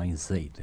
mindset